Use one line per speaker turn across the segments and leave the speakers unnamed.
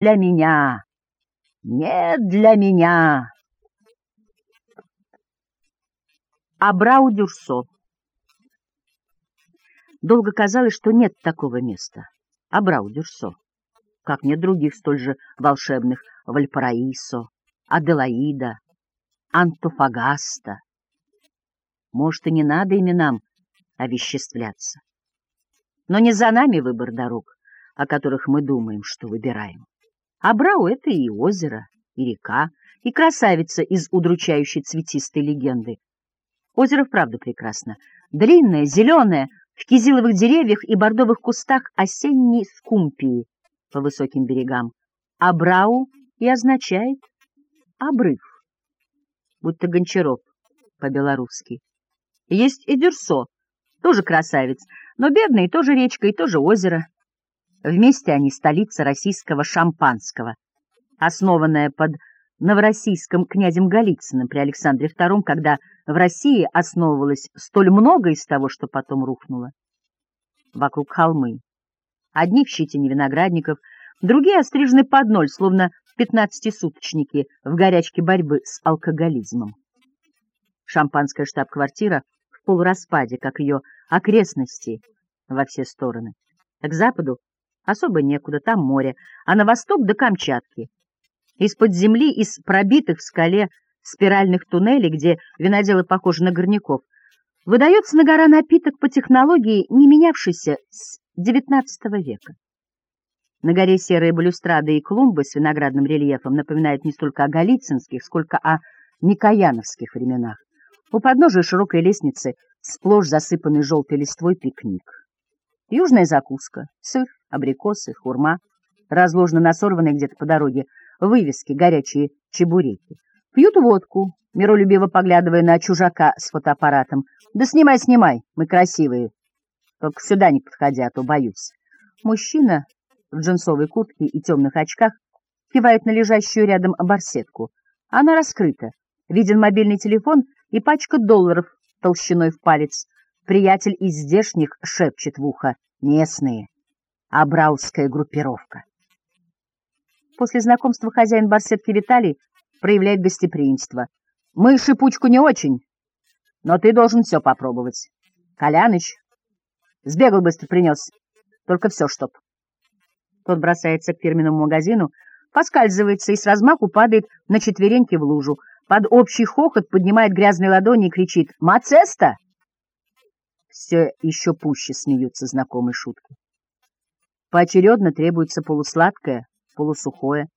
для меня, не для меня. Абрау Дюрсо Долго казалось, что нет такого места. Абрау Дюрсо. Как нет других столь же волшебных Вальпараисо, Аделаида, Антофагаста. Может, и не надо именам овеществляться. Но не за нами выбор дорог, о которых мы думаем, что выбираем. Абрау — это и озеро, и река, и красавица из удручающей цветистой легенды. Озеро вправду прекрасно. Длинное, зеленое, в кизиловых деревьях и бордовых кустах осенней скумпии по высоким берегам. Абрау и означает обрыв, будто Гончаров по-белорусски. Есть и Дюрсо, тоже красавец, но бедный, тоже речка и тоже озеро. Вместе они столица российского шампанского, основанная под новороссийским князем Голицыным при Александре II, когда в России основывалось столь много из того, что потом рухнуло. Вокруг холмы. Одни в щитине виноградников, другие острижены под ноль, словно пятнадцатисуточники в горячке борьбы с алкоголизмом. Шампанская штаб-квартира в полураспаде, как ее окрестности во все стороны. К западу особо некуда, там море, а на восток до Камчатки. Из-под земли, из пробитых в скале спиральных туннелей, где виноделы похожи на горняков, выдается на гора напиток по технологии, не менявшейся с XIX века. На горе серые балюстрады и клумбы с виноградным рельефом напоминают не столько о галицинских, сколько о микояновских временах. У подножия широкой лестницы сплошь засыпанный желтой листвой пикник. Южная закуска, сыр, абрикосы, хурма, разложены на сорванной где-то по дороге вывески, горячие чебуреки. Пьют водку, миролюбиво поглядывая на чужака с фотоаппаратом. «Да снимай, снимай, мы красивые. Только сюда не подходя, а то боюсь». Мужчина в джинсовой куртке и темных очках кивает на лежащую рядом барсетку. Она раскрыта. Виден мобильный телефон и пачка долларов толщиной в палец. Приятель из здешних шепчет в ухо. Местные. Абрауская группировка. После знакомства хозяин барсетки Виталий проявляет гостеприимство. Мы шипучку не очень, но ты должен все попробовать. Коляныч, сбегал быстро принес, только все чтоб. Тот бросается к фирменному магазину, поскальзывается и с размаху падает на четвереньки в лужу. Под общий хохот поднимает грязные ладони и кричит «Мацеста!» Все еще пуще смеются знакомые шутки. Поочередно требуется полусладкое, полусухое,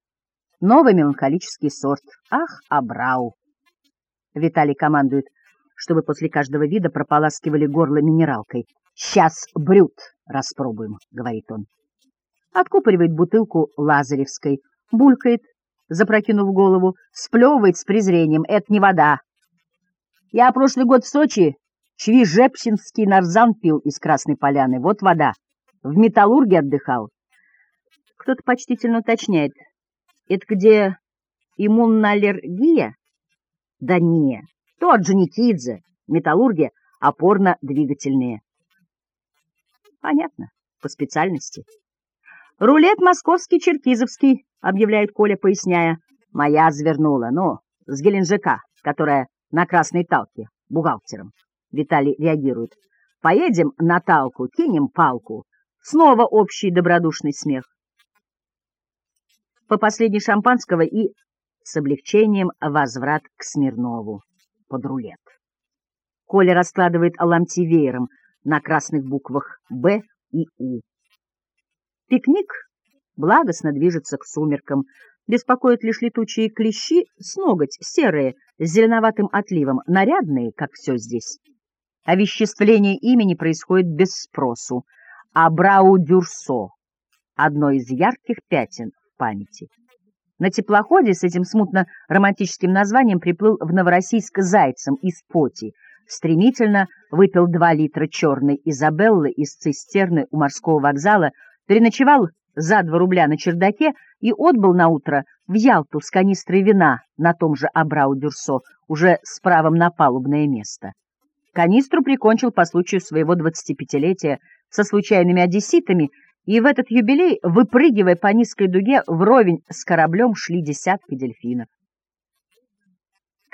новый меланхолический сорт. Ах, абрау! Виталий командует, чтобы после каждого вида прополаскивали горло минералкой. «Сейчас брют распробуем», — говорит он откупоривает бутылку лазаревской, булькает, запрокинув голову, сплевывает с презрением. Это не вода. Я прошлый год в Сочи Чвижепсинский нарзан пил из Красной Поляны. Вот вода. В металлурге отдыхал. Кто-то почтительно уточняет. Это где иммунолергия? Да не, то Джаникидзе, металлургия, опорно-двигательные. Понятно, по специальности. «Рулет московский-черкизовский», — объявляет Коля, поясняя. «Моя завернула, ну, с Геленджика, которая на красной талке, бухгалтером». Виталий реагирует. «Поедем на талку, кинем палку». Снова общий добродушный смех. По последней шампанского и с облегчением возврат к Смирнову под рулет. Коля раскладывает аламти веером на красных буквах «Б» и «У». Пикник благостно движется к сумеркам, беспокоят лишь летучие клещи с ноготь, серые, с зеленоватым отливом, нарядные, как все здесь. Овеществление имени происходит без спросу, а Брау-Дюрсо — одно из ярких пятен в памяти. На теплоходе с этим смутно романтическим названием приплыл в Новороссийск зайцем из Поти, стремительно выпил два литра черной Изабеллы из цистерны у морского вокзала переночевал за два рубля на чердаке и отбыл на утро в Ялту с канистрой вина на том же Абрау-Дюрсо, уже с правом на палубное место. Канистру прикончил по случаю своего двадцатипятилетия со случайными одесситами И в этот юбилей, выпрыгивая по низкой дуге, вровень с кораблем шли десятки дельфинов.